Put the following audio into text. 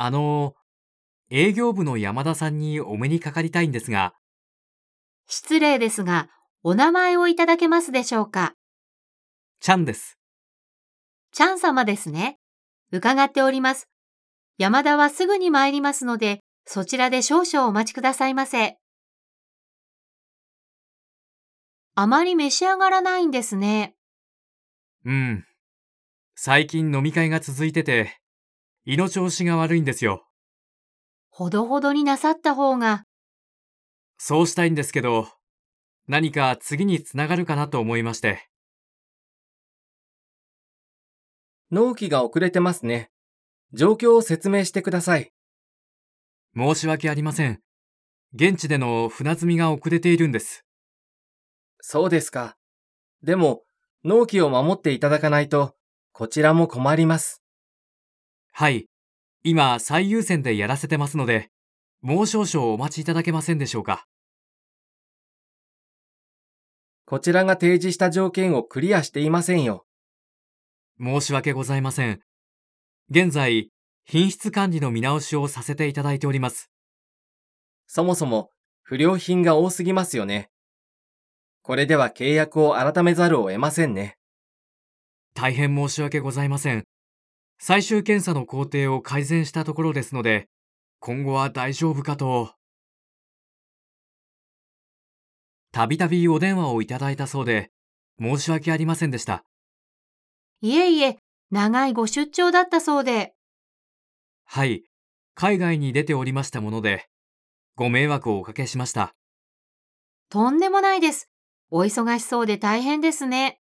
あの、営業部の山田さんにお目にかかりたいんですが、失礼ですが、お名前をいただけますでしょうか？ちゃんです。チャン様ですね。伺っております。山田はすぐに参りますので、そちらで少々お待ちくださいませ。あまり召し上がらないんですね。うん。最近飲み会が続いてて、胃の調子が悪いんですよ。ほどほどになさった方が、そうしたいんですけど、何か次につながるかなと思いまして。納期が遅れてますね。状況を説明してください。申し訳ありません。現地での船積みが遅れているんです。そうですか。でも、納期を守っていただかないと、こちらも困ります。はい。今、最優先でやらせてますので、もう少々お待ちいただけませんでしょうか。こちらが提示した条件をクリアしていませんよ。申し訳ございません。現在、品質管理の見直しをさせていただいております。そもそも、不良品が多すぎますよね。これでは契約を改めざるを得ませんね。大変申し訳ございません。最終検査の工程を改善したところですので、今後は大丈夫かと。たびたびお電話をいただいたそうで、申し訳ありませんでした。いえいえ、長いご出張だったそうで、はい。海外に出ておりましたもので、ご迷惑をおかけしました。とんでもないです。お忙しそうで大変ですね。